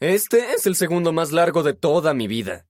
Este es el segundo más largo de toda mi vida.